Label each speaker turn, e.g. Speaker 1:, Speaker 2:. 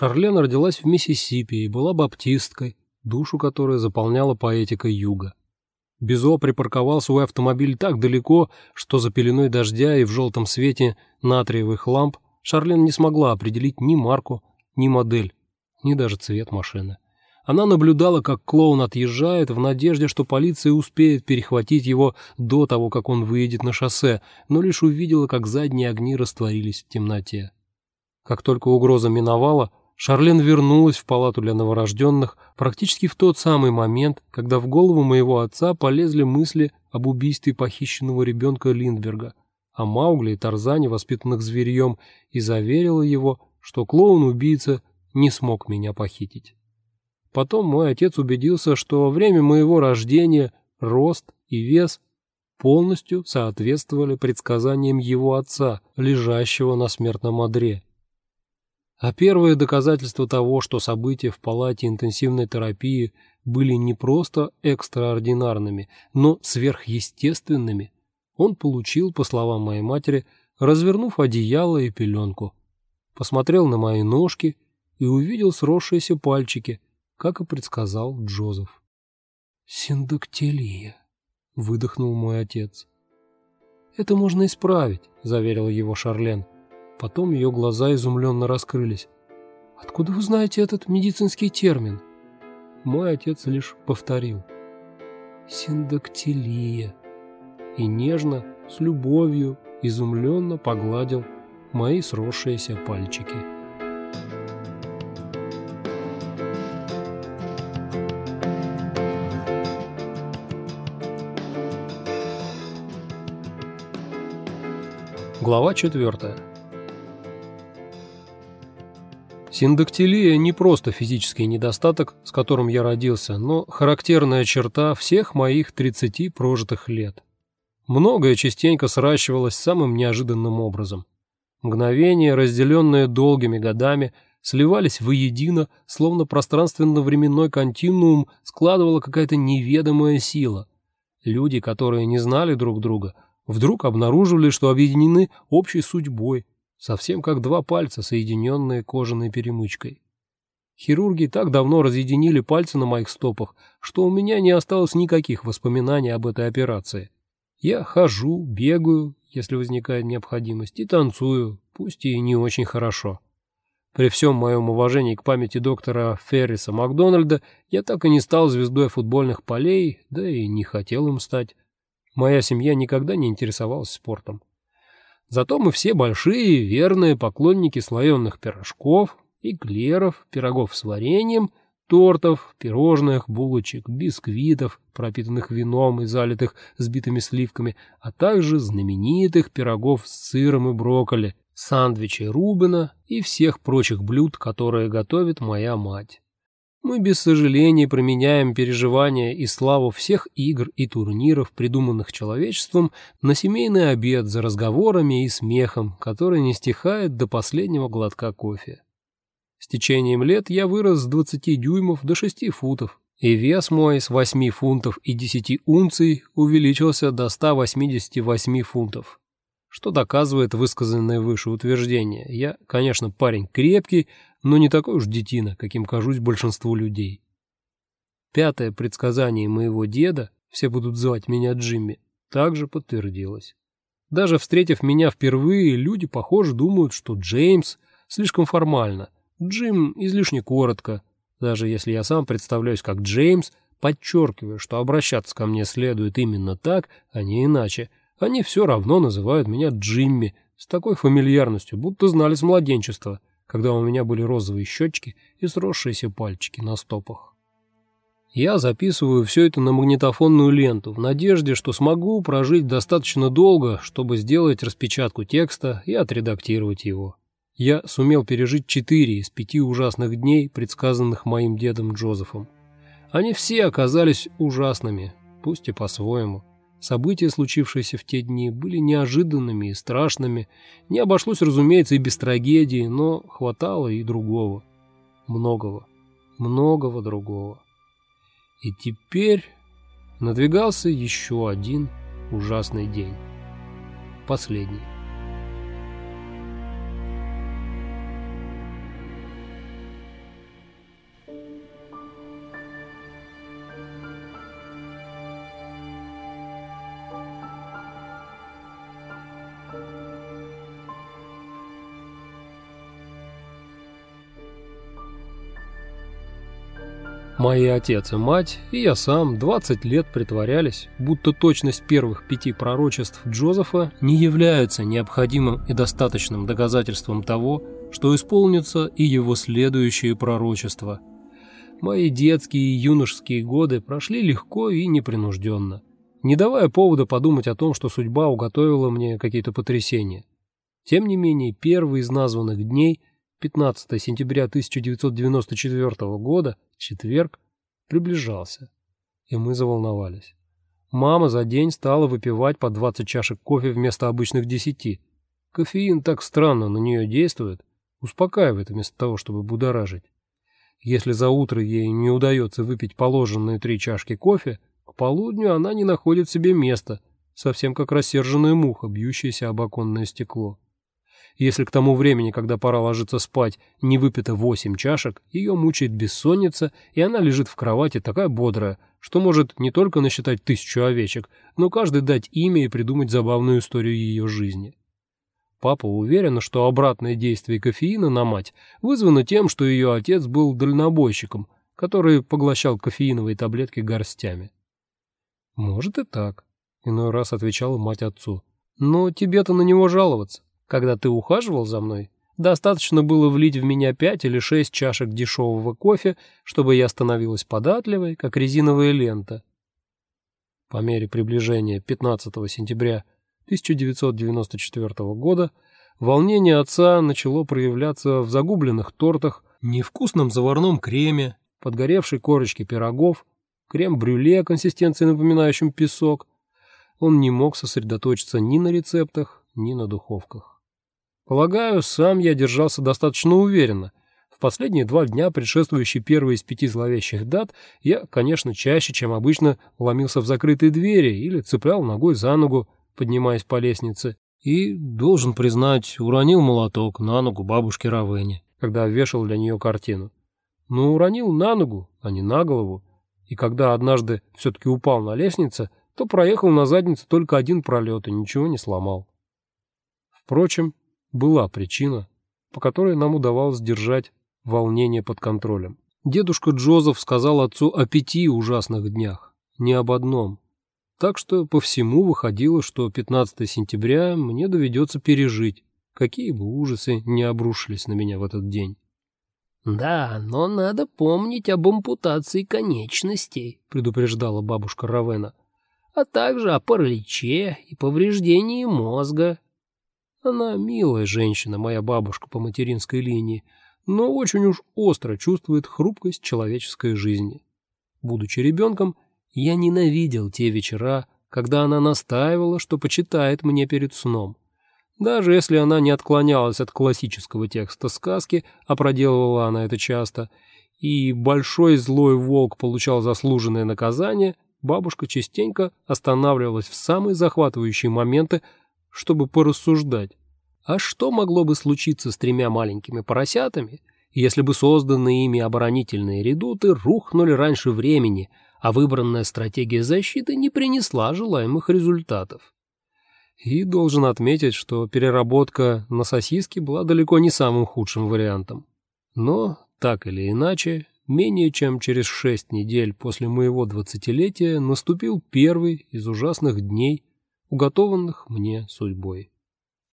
Speaker 1: Шарлен родилась в Миссисипи и была баптисткой, душу которой заполняла поэтика юга. Бизо припарковал свой автомобиль так далеко, что за пеленой дождя и в желтом свете натриевых ламп Шарлен не смогла определить ни марку, ни модель, ни даже цвет машины. Она наблюдала, как клоун отъезжает в надежде, что полиция успеет перехватить его до того, как он выедет на шоссе, но лишь увидела, как задние огни растворились в темноте. Как только угроза миновала, Шарлен вернулась в палату для новорожденных практически в тот самый момент, когда в голову моего отца полезли мысли об убийстве похищенного ребенка Линдберга, о Маугли и Тарзане, воспитанных зверьем, и заверила его, что клоун-убийца не смог меня похитить. Потом мой отец убедился, что время моего рождения, рост и вес полностью соответствовали предсказаниям его отца, лежащего на смертном одре. А первые доказательства того, что события в палате интенсивной терапии были не просто экстраординарными, но сверхъестественными, он получил, по словам моей матери, развернув одеяло и пеленку. Посмотрел на мои ножки и увидел сросшиеся пальчики, как и предсказал Джозеф. «Синдактилия», — выдохнул мой отец. «Это можно исправить», — заверила его Шарлен. Потом ее глаза изумленно раскрылись. «Откуда вы знаете этот медицинский термин?» Мой отец лишь повторил. «Синдактилия». И нежно, с любовью, изумленно погладил мои сросшиеся пальчики. Глава четвертая. Синдактилия не просто физический недостаток, с которым я родился, но характерная черта всех моих 30 прожитых лет. Многое частенько сращивалось самым неожиданным образом. Мгновения, разделенные долгими годами, сливались воедино, словно пространственно-временной континуум складывала какая-то неведомая сила. Люди, которые не знали друг друга, вдруг обнаруживали, что объединены общей судьбой, совсем как два пальца, соединенные кожаной перемычкой. Хирурги так давно разъединили пальцы на моих стопах, что у меня не осталось никаких воспоминаний об этой операции. Я хожу, бегаю, если возникает необходимость, и танцую, пусть и не очень хорошо. При всем моем уважении к памяти доктора Ферриса Макдональда я так и не стал звездой футбольных полей, да и не хотел им стать. Моя семья никогда не интересовалась спортом. Зато мы все большие, верные поклонники слоеных пирожков, эклеров, пирогов с вареньем, тортов, пирожных, булочек, бисквитов, пропитанных вином и залитых сбитыми сливками, а также знаменитых пирогов с сыром и брокколи, сандвичей Рубина и всех прочих блюд, которые готовит моя мать. Мы без сожаления променяем переживания и славу всех игр и турниров, придуманных человечеством, на семейный обед за разговорами и смехом, который не стихает до последнего глотка кофе. С течением лет я вырос с 20 дюймов до 6 футов, и вес мой с 8 фунтов и 10 унций увеличился до 188 фунтов что доказывает высказанное выше утверждение. Я, конечно, парень крепкий, но не такой уж детина, каким кажусь большинству людей. Пятое предсказание моего деда, все будут звать меня Джимми, также подтвердилось. Даже встретив меня впервые, люди, похоже, думают, что Джеймс слишком формально, Джим излишне коротко. Даже если я сам представляюсь как Джеймс, подчеркиваю, что обращаться ко мне следует именно так, а не иначе – они все равно называют меня Джимми с такой фамильярностью, будто знали с младенчества, когда у меня были розовые щечки и сросшиеся пальчики на стопах. Я записываю все это на магнитофонную ленту в надежде, что смогу прожить достаточно долго, чтобы сделать распечатку текста и отредактировать его. Я сумел пережить четыре из пяти ужасных дней, предсказанных моим дедом Джозефом. Они все оказались ужасными, пусть и по-своему. События, случившиеся в те дни, были неожиданными и страшными. Не обошлось, разумеется, и без трагедии, но хватало и другого. Многого, многого другого. И теперь надвигался еще один ужасный день. Последний. Мои отец и мать, и я сам 20 лет притворялись, будто точность первых пяти пророчеств Джозефа не является необходимым и достаточным доказательством того, что исполнится и его следующие пророчества. Мои детские и юношеские годы прошли легко и непринужденно, не давая повода подумать о том, что судьба уготовила мне какие-то потрясения. Тем не менее, первый из названных дней, 15 сентября 1994 года, четверг, приближался, и мы заволновались. Мама за день стала выпивать по 20 чашек кофе вместо обычных 10. Кофеин так странно на нее действует, успокаивает вместо того, чтобы будоражить. Если за утро ей не удается выпить положенные три чашки кофе, к полудню она не находит себе места, совсем как рассерженная муха, бьющаяся об оконное стекло. Если к тому времени, когда пора ложиться спать, не выпито восемь чашек, ее мучает бессонница, и она лежит в кровати такая бодрая, что может не только насчитать тысячу овечек, но каждый дать имя и придумать забавную историю ее жизни. Папа уверен, что обратное действие кофеина на мать вызвано тем, что ее отец был дальнобойщиком, который поглощал кофеиновые таблетки горстями. «Может и так», — иной раз отвечала мать отцу. «Но тебе-то на него жаловаться. Когда ты ухаживал за мной, достаточно было влить в меня пять или шесть чашек дешевого кофе, чтобы я становилась податливой, как резиновая лента. По мере приближения 15 сентября 1994 года волнение отца начало проявляться в загубленных тортах, невкусном заварном креме, подгоревшей корочке пирогов, крем-брюле консистенции напоминающем песок. Он не мог сосредоточиться ни на рецептах, ни на духовках. Полагаю, сам я держался достаточно уверенно. В последние два дня, предшествующие первой из пяти зловещих дат, я, конечно, чаще, чем обычно, ломился в закрытые двери или цеплял ногой за ногу, поднимаясь по лестнице, и, должен признать, уронил молоток на ногу бабушки Равене, когда вешал для нее картину. Но уронил на ногу, а не на голову, и когда однажды все-таки упал на лестнице, то проехал на задницу только один пролет и ничего не сломал. Впрочем, была причина, по которой нам удавалось держать волнение под контролем. Дедушка Джозеф сказал отцу о пяти ужасных днях, не об одном. Так что по всему выходило, что 15 сентября мне доведется пережить, какие бы ужасы не обрушились на меня в этот день.
Speaker 2: «Да, но надо помнить об ампутации конечностей», — предупреждала бабушка Равена, «а также о параличе и повреждении мозга, она милая женщина, моя бабушка по материнской линии, но очень уж остро чувствует хрупкость человеческой жизни. Будучи ребенком, я ненавидел те вечера, когда она настаивала, что почитает мне перед сном. Даже если она не отклонялась от классического текста сказки, а проделывала она это часто, и большой злой волк получал заслуженное наказание, бабушка частенько останавливалась в самые захватывающие моменты, чтобы порассуждать. А что могло бы случиться с тремя маленькими поросятами, если бы созданные ими оборонительные редуты рухнули раньше времени, а выбранная стратегия защиты не принесла желаемых результатов?
Speaker 1: И должен отметить, что переработка на сосиски была далеко не самым худшим вариантом. Но, так или иначе, менее чем через шесть недель после моего двадцатилетия наступил первый из ужасных дней, уготованных мне судьбой.